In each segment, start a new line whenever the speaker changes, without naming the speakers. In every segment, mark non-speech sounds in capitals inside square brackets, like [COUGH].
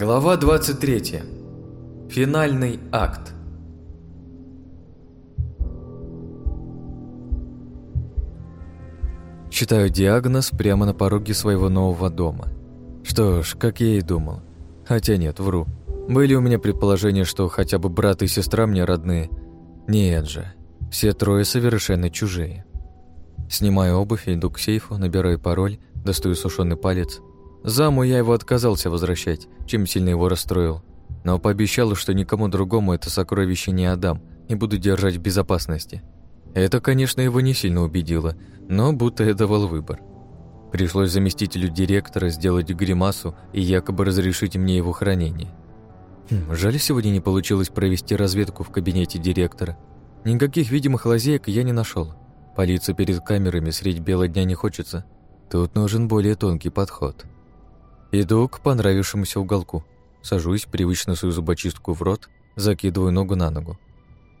Глава 23. Финальный акт. Читаю диагноз прямо на пороге своего нового дома. Что ж, как я и думал. Хотя нет, вру. Были у меня предположения, что хотя бы брат и сестра мне родные. Нет же, все трое совершенно чужие. Снимаю обувь, иду к сейфу, набираю пароль, достаю сушеный палец. Заму я его отказался возвращать, чем сильно его расстроил. Но пообещал, что никому другому это сокровище не отдам и буду держать в безопасности. Это, конечно, его не сильно убедило, но будто я давал выбор. Пришлось заместителю директора сделать гримасу и якобы разрешить мне его хранение. Хм, жаль, сегодня не получилось провести разведку в кабинете директора. Никаких видимых лазеек я не нашел. Палиться перед камерами средь бела дня не хочется. Тут нужен более тонкий подход. Иду к понравившемуся уголку. Сажусь, привычно свою зубочистку в рот, закидываю ногу на ногу.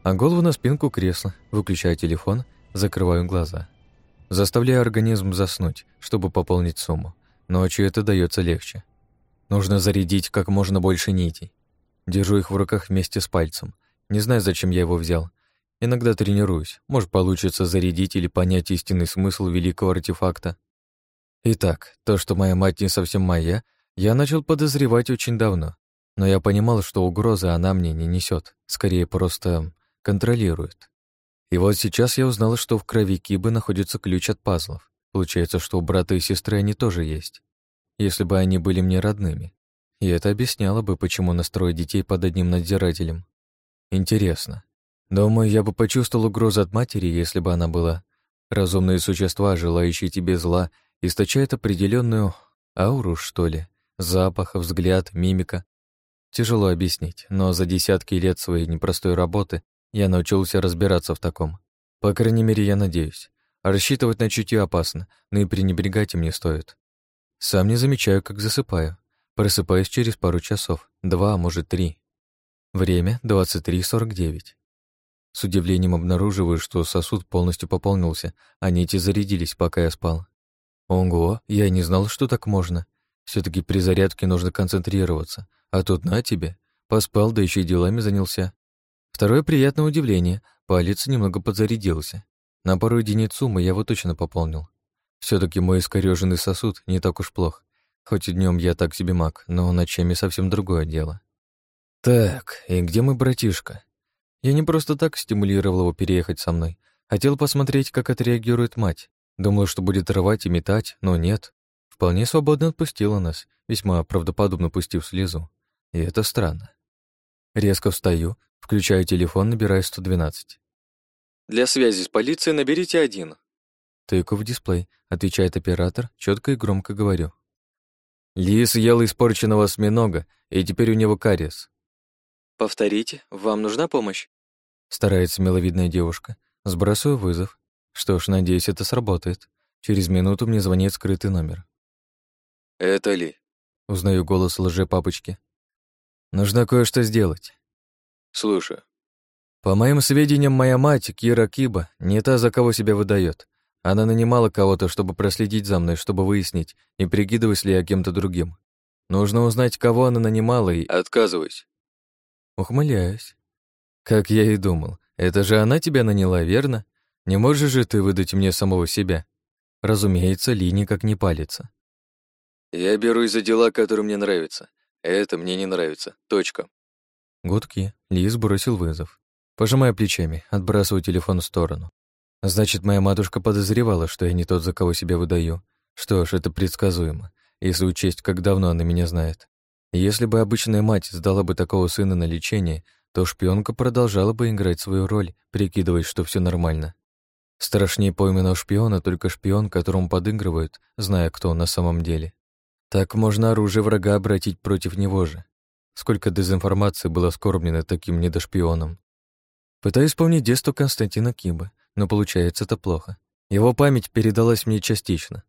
А голову на спинку кресла, выключаю телефон, закрываю глаза. Заставляю организм заснуть, чтобы пополнить сумму. Ночью это дается легче. Нужно зарядить как можно больше нитей. Держу их в руках вместе с пальцем. Не знаю, зачем я его взял. Иногда тренируюсь. Может, получится зарядить или понять истинный смысл великого артефакта. Итак, то, что моя мать не совсем моя, я начал подозревать очень давно. Но я понимал, что угрозы она мне не несет, скорее просто контролирует. И вот сейчас я узнал, что в крови Кибы находится ключ от пазлов. Получается, что у брата и сестры они тоже есть. Если бы они были мне родными. И это объясняло бы, почему настроить детей под одним надзирателем. Интересно. Думаю, я бы почувствовал угрозу от матери, если бы она была. Разумные существа, желающие тебе зла, источают определенную ауру, что ли. Запах, взгляд, мимика. Тяжело объяснить, но за десятки лет своей непростой работы я научился разбираться в таком. По крайней мере, я надеюсь. рассчитывать на чутье опасно, но и пренебрегать им не стоит. Сам не замечаю, как засыпаю. Просыпаюсь через пару часов, два, может, три. Время 23.49. С удивлением обнаруживаю, что сосуд полностью пополнился, а нити зарядились, пока я спал. Ого, я не знал, что так можно. все таки при зарядке нужно концентрироваться, а тут на тебе. Поспал, да еще и делами занялся. Второе приятное удивление. Палец немного подзарядился. На пару единиц суммы я его точно пополнил. все таки мой искорёженный сосуд не так уж плох. Хоть и днем я так себе маг, но ночами совсем другое дело. Так, и где мой братишка? Я не просто так стимулировал его переехать со мной. Хотел посмотреть, как отреагирует мать. Думал, что будет рвать и метать, но нет. Вполне свободно отпустила нас, весьма правдоподобно пустив слезу. И это странно. Резко встаю, включаю телефон, набираю 112. «Для связи с полицией наберите один». Тыку в дисплей, отвечает оператор, четко и громко говорю. Лис ел испорченного осьминога, и теперь у него кариес. «Повторите, вам нужна помощь?» Старается миловидная девушка. Сбрасываю вызов. Что ж, надеюсь, это сработает. Через минуту мне звонит скрытый номер.
«Это Ли?»
Узнаю голос лже-папочки. Нужно кое-что сделать.
Слушаю.
По моим сведениям, моя мать, Кира Киба, не та, за кого себя выдает. Она нанимала кого-то, чтобы проследить за мной, чтобы выяснить, не прикидываюсь ли я кем-то другим. Нужно узнать, кого она нанимала и...
Отказываюсь.
Ухмыляюсь. Как я и думал. Это же она тебя наняла, верно? Не можешь же ты выдать мне самого себя? Разумеется, Ли никак не палится.
Я берусь за дела, которые мне нравятся. Это мне не нравится. Точка.
Гудки. Лис бросил вызов. Пожимая плечами, отбрасываю телефон в сторону. Значит, моя матушка подозревала, что я не тот, за кого себя выдаю. Что ж, это предсказуемо, если учесть, как давно она меня знает. Если бы обычная мать сдала бы такого сына на лечение, то шпионка продолжала бы играть свою роль, прикидываясь, что все нормально. Страшнее пойманного шпиона только шпион, которому подыгрывают, зная, кто он на самом деле. Так можно оружие врага обратить против него же. Сколько дезинформации было скорбнено таким недошпионом. Пытаюсь вспомнить детство Константина Киба, но получается это плохо. Его память передалась мне частично.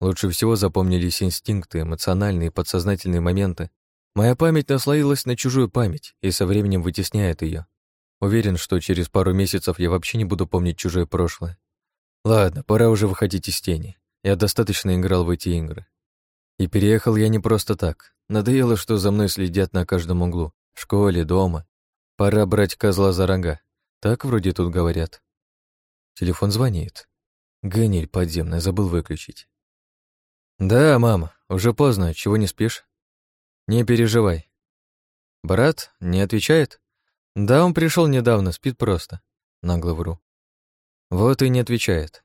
Лучше всего запомнились инстинкты, эмоциональные и подсознательные моменты. Моя память наслоилась на чужую память и со временем вытесняет ее. Уверен, что через пару месяцев я вообще не буду помнить чужое прошлое. Ладно, пора уже выходить из тени. Я достаточно играл в эти игры. И переехал я не просто так. Надоело, что за мной следят на каждом углу. В школе, дома. Пора брать козла за рога. Так вроде тут говорят. Телефон звонит. Ганиль подземная, забыл выключить. «Да, мама, уже поздно, чего не спишь?» «Не переживай». «Брат не отвечает?» «Да, он пришел недавно, спит просто». Нагло вру. Вот и не отвечает.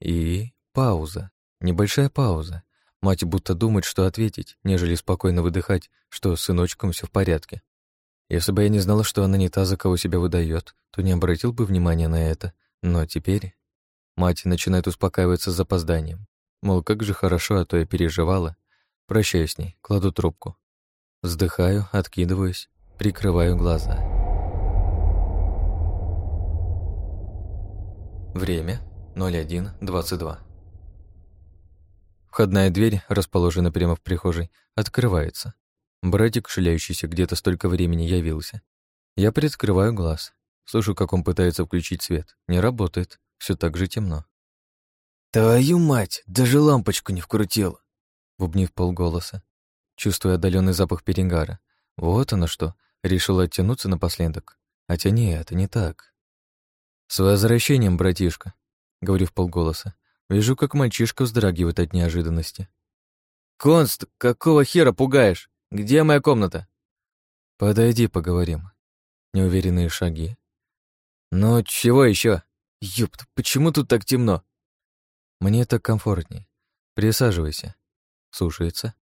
И пауза. Небольшая пауза. Мать будто думает, что ответить, нежели спокойно выдыхать, что с сыночком все в порядке. Если бы я не знала, что она не та, за кого себя выдает, то не обратил бы внимания на это. Но теперь... Мать начинает успокаиваться с запозданием. Мол, как же хорошо, а то я переживала. Прощаюсь с ней, кладу трубку. Вздыхаю, откидываюсь, прикрываю глаза. Время 01.22. Входная дверь, расположенная прямо в прихожей, открывается. Братик, шляющийся где-то столько времени, явился. Я приоткрываю глаз. Слышу, как он пытается включить свет. Не работает. Все так же темно.
«Твою мать! Даже лампочку не вкрутил!»
Бубнив полголоса. Чувствую отдаленный запах перегара. Вот оно что. Решил оттянуться напоследок. Хотя нет, это не так. «С возвращением, братишка!» Говорю в полголоса. Вижу, как мальчишка вздрагивает от неожиданности.
«Конст, какого хера пугаешь? Где моя комната?»
«Подойди, поговорим». Неуверенные шаги.
«Ну, чего еще? Ёпт, почему тут так темно?»
«Мне так комфортней. Присаживайся». Слушается.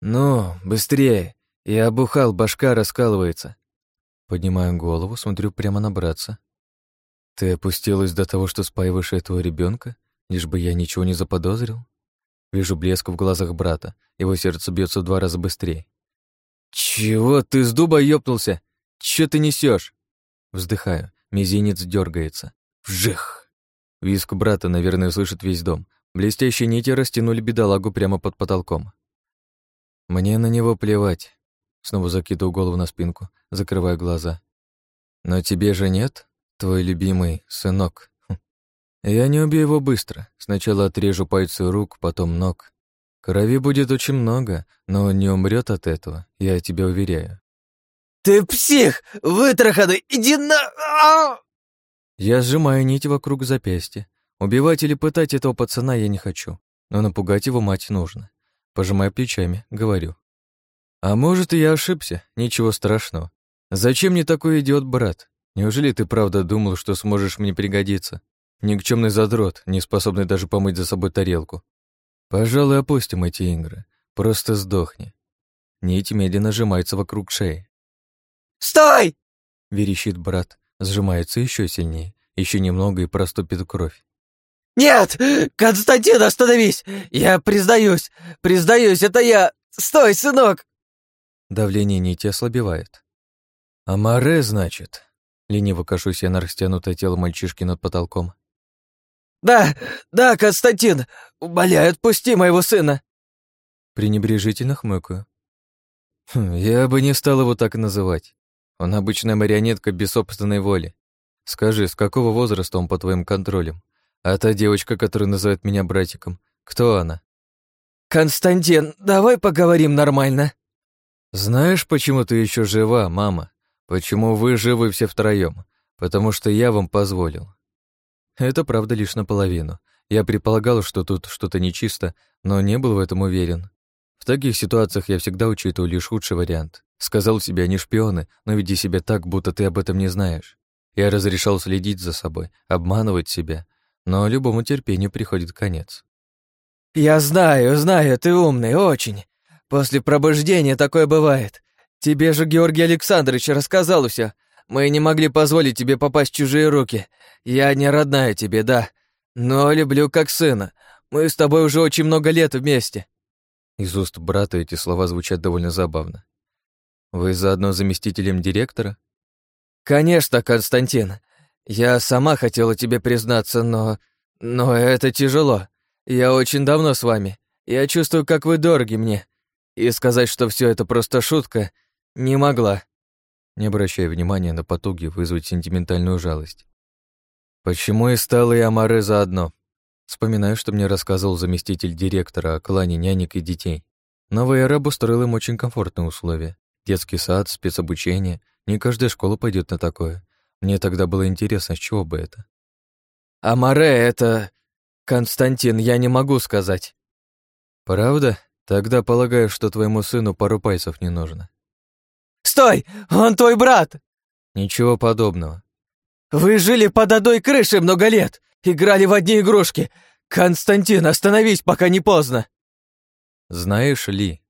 «Ну, быстрее. Я обухал, башка раскалывается».
Поднимаю голову, смотрю прямо на братца. «Ты опустилась до того, что спаиваешь этого ребенка? Лишь бы я ничего не заподозрил. Вижу блеск в глазах брата, его сердце бьется в два раза быстрее.
«Чего ты с дуба ёпнулся? Чё ты несешь?
Вздыхаю, мизинец дергается.
Вжих!
Виск брата, наверное, слышит весь дом. Блестящие нити растянули бедолагу прямо под потолком. Мне на него плевать. Снова закидываю голову на спинку, закрываю глаза. Но тебе же нет, твой любимый сынок. Я не убью его быстро. Сначала отрежу пальцы рук, потом ног. Крови будет очень много, но он не умрет от этого, я тебя уверяю.
«Ты псих! Вытраханный! Иди на...» а!
Я сжимаю нить вокруг запястья. Убивать или пытать этого пацана я не хочу, но напугать его мать нужно. Пожимая плечами, говорю. «А может, и я ошибся, ничего страшного. Зачем мне такой идиот-брат? Неужели ты правда думал, что сможешь мне пригодиться? Никчемный задрот, не способный даже помыть за собой тарелку. Пожалуй, опустим эти игры. Просто сдохни. Нить медленно сжимается вокруг шеи.
«Стой!»
— верещит брат, сжимается еще сильнее, еще немного и проступит кровь.
«Нет! Константин, остановись! Я признаюсь! Признаюсь, это я! Стой, сынок!»
Давление нити ослабевает. «Амаре, значит?» Лениво кашусь я на растянутое тело мальчишки над потолком.
«Да, да, Константин! Умоляю, отпусти моего сына!»
Пренебрежительно хмыкаю. Хм, я бы не стал его так называть. Он обычная марионетка без собственной воли. Скажи, с какого возраста он по твоим контролем? А та девочка, которая называет меня братиком, кто она?
Константин, давай поговорим нормально.
Знаешь, почему ты еще жива, мама? Почему вы живы все втроем? Потому что я вам позволил. Это правда лишь наполовину. Я предполагал, что тут что-то нечисто, но не был в этом уверен. В таких ситуациях я всегда учитываю лишь худший вариант. Сказал себе, они шпионы, но веди себя так, будто ты об этом не знаешь. Я разрешал следить за собой, обманывать себя, но любому терпению приходит конец.
«Я знаю, знаю, ты умный, очень. После пробуждения такое бывает. Тебе же Георгий Александрович рассказал все. Мы не могли позволить тебе попасть в чужие руки. Я не родная тебе, да, но люблю как сына. Мы с тобой уже очень много лет вместе».
Из уст брата эти слова звучат довольно забавно. «Вы заодно заместителем директора?»
«Конечно, Константин. Я сама хотела тебе признаться, но... Но это тяжело. Я очень давно с вами. Я чувствую, как вы дороги мне. И сказать, что все это просто шутка, не могла
не обращая внимания на потуги вызвать сентиментальную жалость. «Почему и стала и Амаре заодно?» Вспоминаю, что мне рассказывал заместитель директора о клане нянек и детей. Новый араб устроил им очень комфортные условия. Детский сад, спецобучение. Не каждая школа пойдет на такое. Мне тогда было интересно, с чего бы это.
«Амаре — это... Константин, я не могу сказать».
«Правда? Тогда полагаю, что твоему сыну пару пальцев не нужно».
«Стой! Он твой брат!»
«Ничего подобного».
«Вы жили под одной крышей много лет, играли в одни игрушки. Константин, остановись, пока не поздно!»
«Знаешь ли...»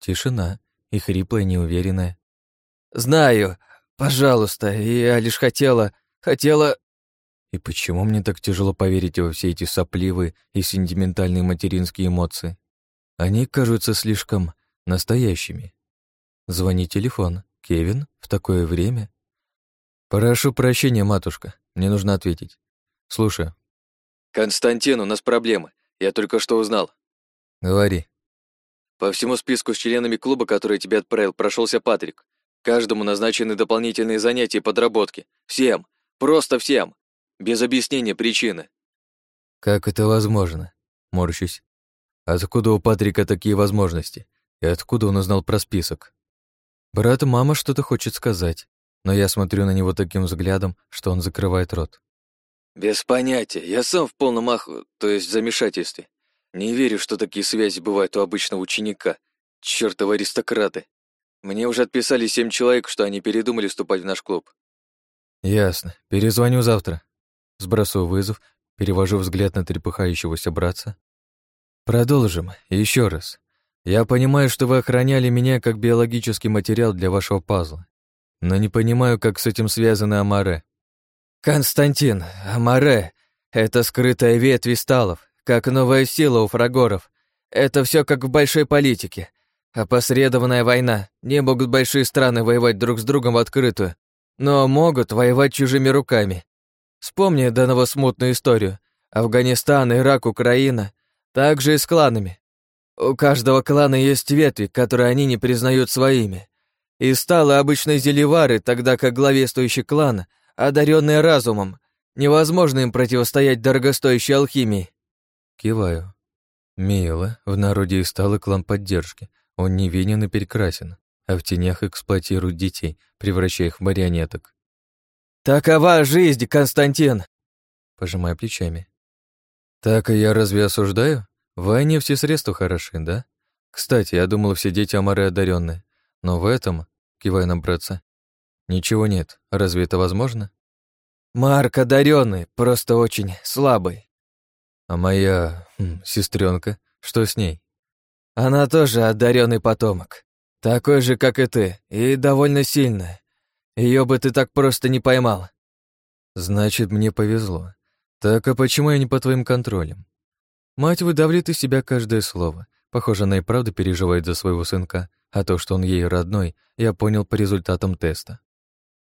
Тишина и хриплая, неуверенная.
«Знаю. Пожалуйста, я лишь хотела... хотела...»
И почему мне так тяжело поверить во все эти сопливые и сентиментальные материнские эмоции? Они кажутся слишком настоящими. Звони телефон. Кевин? В такое время? Прошу прощения, матушка. Мне нужно ответить. Слушаю.
Константин, у нас проблемы. Я только что узнал.
Говори.
По всему списку с членами клуба, который тебе отправил, прошелся Патрик. Каждому назначены дополнительные занятия и подработки. Всем. Просто всем. Без объяснения причины.
Как это возможно? Морщусь. Откуда у Патрика такие возможности? И откуда он узнал про список? Брат мама что-то хочет сказать, но я смотрю на него таким взглядом, что он закрывает рот.
Без понятия. Я сам в полном аху, то есть в замешательстве. Не верю, что такие связи бывают у обычного ученика. Чёртовы аристократы. Мне уже отписали семь человек, что они передумали вступать в наш клуб.
Ясно. Перезвоню завтра. Сбрасываю вызов, перевожу взгляд на трепыхающегося братца. Продолжим. Еще раз. Я понимаю, что вы охраняли меня как биологический материал для вашего пазла. Но не понимаю, как с этим связаны Амаре.
Константин, Амаре — это скрытая ветвь висталов, как новая сила у фрагоров. Это все как в большой политике. Опосредованная война. Не могут большие страны воевать друг с другом в открытую, но могут воевать чужими руками. Вспомни до ново смутную историю. Афганистан, Ирак, Украина. Также и с кланами. У каждого клана есть ветви, которые они не признают своими. И стало обычной зелевары, тогда как главествующий клан, одаренный разумом, невозможно им противостоять дорогостоящей алхимии.
Киваю. Мило, в народе и стал клан поддержки. Он невинен и перекрасен, а в тенях эксплуатируют детей, превращая их в марионеток.
«Такова жизнь, Константин!»
Пожимая плечами. «Так и я разве осуждаю? В войне все средства хороши, да? Кстати, я думал, все дети Амары одаренные, но в этом, кивая на братца, ничего нет. Разве это возможно?»
«Марк одаренный, просто очень слабый».
«А моя хм, сестренка, что с ней?»
«Она тоже одаренный потомок, такой же, как и ты, и довольно сильная. Ее бы ты так просто не поймал.
Значит, мне повезло. Так, а почему я не по твоим контролем? Мать выдавливает из себя каждое слово. Похоже, она и правда переживает за своего сынка, а то, что он ей родной, я понял по результатам теста.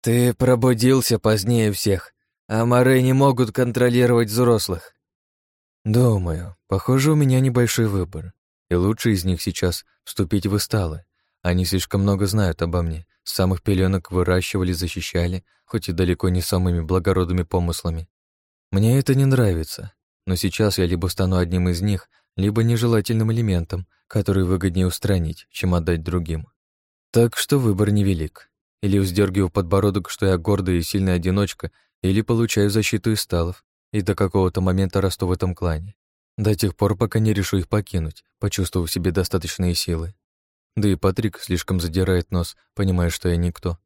Ты пробудился позднее всех, а Море не могут контролировать взрослых.
Думаю, похоже, у меня небольшой выбор, и лучше из них сейчас вступить в Исталы. Они слишком много знают обо мне, с самых пеленок выращивали, защищали, хоть и далеко не самыми благородными помыслами. Мне это не нравится, но сейчас я либо стану одним из них, либо нежелательным элементом, который выгоднее устранить, чем отдать другим. Так что выбор невелик. Или вздергиваю подбородок, что я гордая и сильная одиночка, или получаю защиту из сталов, и до какого-то момента расту в этом клане. До тех пор, пока не решу их покинуть, почувствовав в себе достаточные силы. Да и Патрик слишком задирает нос, понимая, что я никто.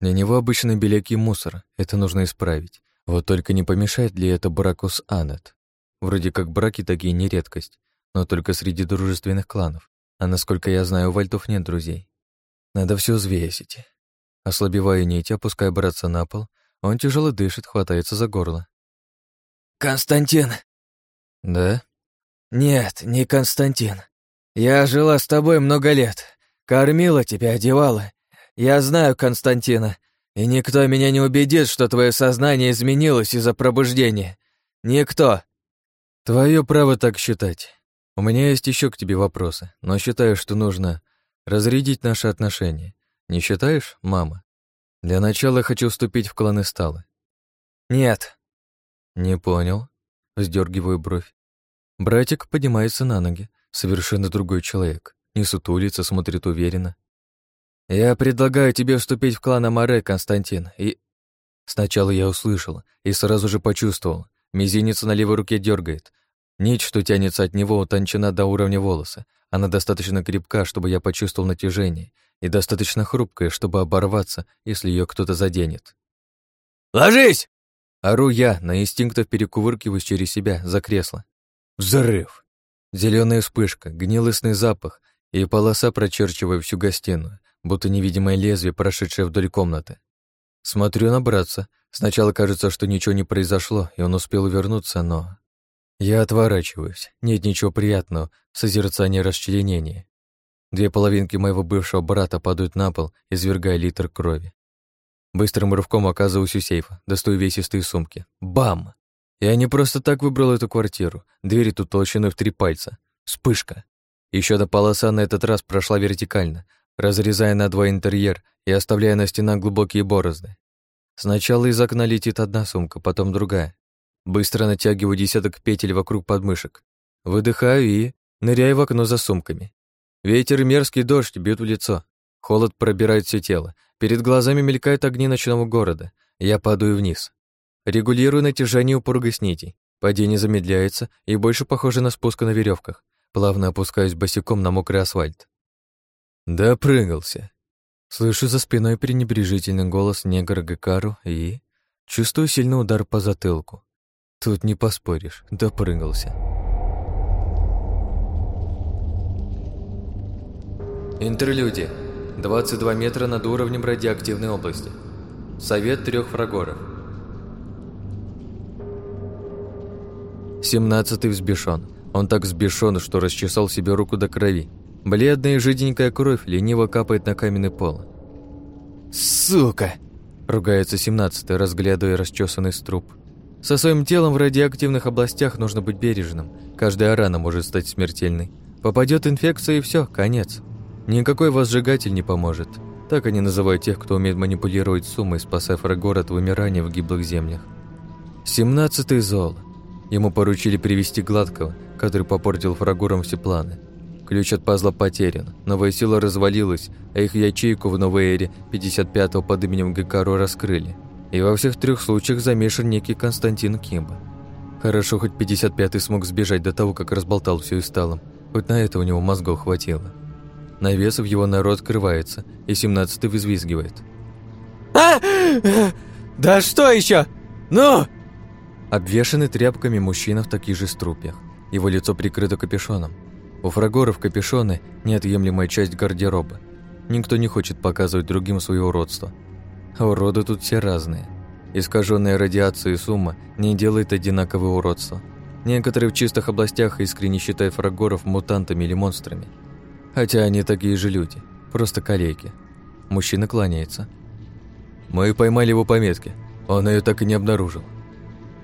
Для него обычно беляки мусор, это нужно исправить. Вот только не помешает ли это браку с Аннет? Вроде как браки такие не редкость, но только среди дружественных кланов. А насколько я знаю, у вальтов нет друзей. Надо все взвесить. Ослабевая нить, опуская братца на пол, он тяжело дышит, хватается за горло.
«Константин!»
«Да?»
«Нет, не Константин. Я жила с тобой много лет. Кормила тебя, одевала. Я знаю Константина, и никто меня не убедит, что твое сознание изменилось из-за пробуждения. Никто.
Твое право так считать. У меня есть еще к тебе вопросы, но считаю, что нужно разрядить наши отношения. Не считаешь, мама? Для начала хочу вступить в кланы Сталы.
Нет.
Не понял. Вздергиваю бровь. Братик поднимается на ноги. Совершенно другой человек. Не сутулится, смотрит уверенно. «Я предлагаю тебе вступить в клан Амаре, Константин, и...» Сначала я услышал и сразу же почувствовал. Мизинец на левой руке дергает. Нить, что тянется от него, утончена до уровня волоса. Она достаточно крепка, чтобы я почувствовал натяжение, и достаточно хрупкая, чтобы оборваться, если ее кто-то заденет.
«Ложись!»
Ору я, на инстинктов перекувыркиваюсь через себя, за кресло. Взрыв! Зеленая вспышка, гнилостный запах и полоса, прочерчивая всю гостиную, будто невидимое лезвие, прошедшее вдоль комнаты. Смотрю на братца. Сначала кажется, что ничего не произошло, и он успел вернуться, но... Я отворачиваюсь. Нет ничего приятного в созерцании расчленения. Две половинки моего бывшего брата падают на пол, извергая литр крови. Быстрым рывком оказываюсь у сейфа, достаю весистые сумки. Бам! Я не просто так выбрал эту квартиру. Двери тут толщиной в три пальца. Вспышка. Еще до полоса на этот раз прошла вертикально, разрезая на два интерьер и оставляя на стенах глубокие борозды. Сначала из окна летит одна сумка, потом другая. Быстро натягиваю десяток петель вокруг подмышек. Выдыхаю и ныряю в окно за сумками. Ветер и мерзкий дождь бьют в лицо. Холод пробирает все тело. Перед глазами мелькают огни ночного города. Я падаю вниз. Регулирую натяжение упругость нитей. Падение замедляется и больше похоже на спуск на веревках. Плавно опускаюсь босиком на мокрый асфальт. Допрыгался. Слышу за спиной пренебрежительный голос негра Гекару и... Чувствую сильный удар по затылку. Тут не поспоришь, допрыгался. Интерлюдия. 22 метра над уровнем радиоактивной области. Совет трех фрагоров. Семнадцатый взбешен. Он так взбешен, что расчесал себе руку до крови. Бледная и жиденькая кровь лениво капает на каменный пол.
«Сука!»
– ругается семнадцатый, разглядывая расчесанный струп. Со своим телом в радиоактивных областях нужно быть бережным. Каждая рана может стать смертельной. Попадет инфекция и все, конец. Никакой возжигатель не поможет. Так они называют тех, кто умеет манипулировать суммой, спасая фрагор от вымирания в гиблых землях. Семнадцатый зол. Ему поручили привести Гладкого, который попортил фрагором все планы. Ключ от пазла потерян, новая сила развалилась, а их ячейку в новой эре 55-го под именем Гекаро раскрыли. И во всех трех случаях замешан некий Константин Кимба. Хорошо, хоть 55-й смог сбежать до того, как разболтал все и сталом. Хоть на это у него мозгов хватило. Навес в его народ открывается, и 17-й взвизгивает.
«А! Да что еще? Ну!»
Обвешанный тряпками мужчина в таких же струпьях. Его лицо прикрыто капюшоном. У фрагоров капюшоны – неотъемлемая часть гардероба. Никто не хочет показывать другим свое уродство – а уроды тут все разные. Искаженная радиацией сумма не делает одинаковое уродство. Некоторые в чистых областях искренне считают фрагоров мутантами или монстрами. Хотя они такие же люди, просто коллеги. Мужчина кланяется. Мы поймали его по метке. Он ее так и не обнаружил.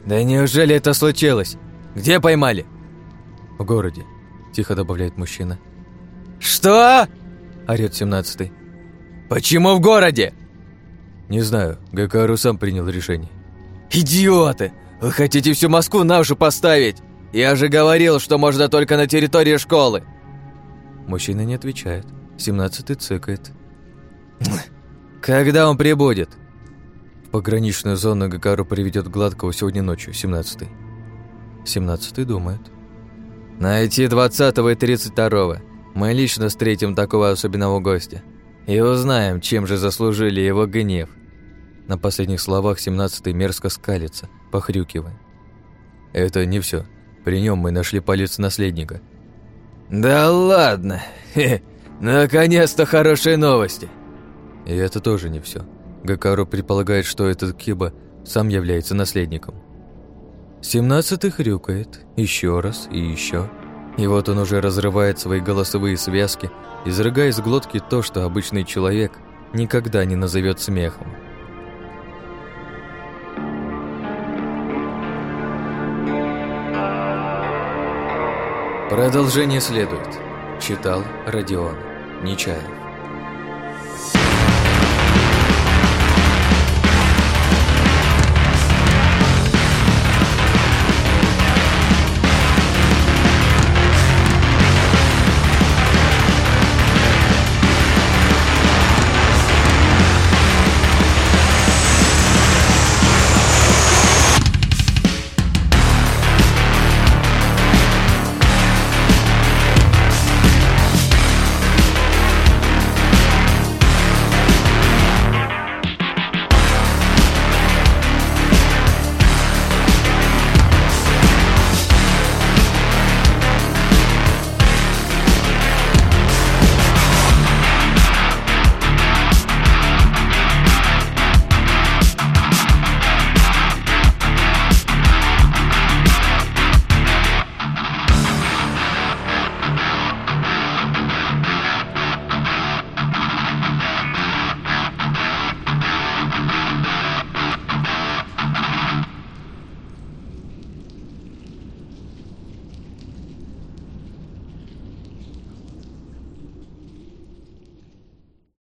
«Да неужели это случилось? Где поймали?»
«В городе», – тихо добавляет мужчина.
«Что?»
– орёт семнадцатый.
«Почему в городе?»
«Не знаю, Гакару сам принял решение».
«Идиоты! Вы хотите всю Москву на уши поставить? Я же говорил, что можно только на территории школы!»
Мужчина не отвечает. Семнадцатый цыкает. [SNIFFS]
«Когда он прибудет?»
В пограничную зону Гакару приведет Гладкого сегодня ночью, семнадцатый. Семнадцатый думает.
«Найти двадцатого и тридцать второго. Мы лично встретим такого особенного гостя. И узнаем, чем же заслужили его гнев.
На последних словах семнадцатый мерзко скалится, похрюкивая. Это не все. При нем мы нашли палец наследника.
Да ладно. Наконец-то хорошие новости.
И это тоже не все. Гакару предполагает, что этот Киба сам является наследником. Семнадцатый хрюкает. Еще раз и еще. И вот он уже разрывает свои голосовые связки, изрыгая из глотки то, что обычный человек никогда не назовет смехом. Продолжение следует. Читал Родион Нечаев.